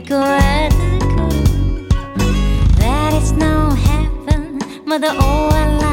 go at the That is no heaven, mother. Oh, I love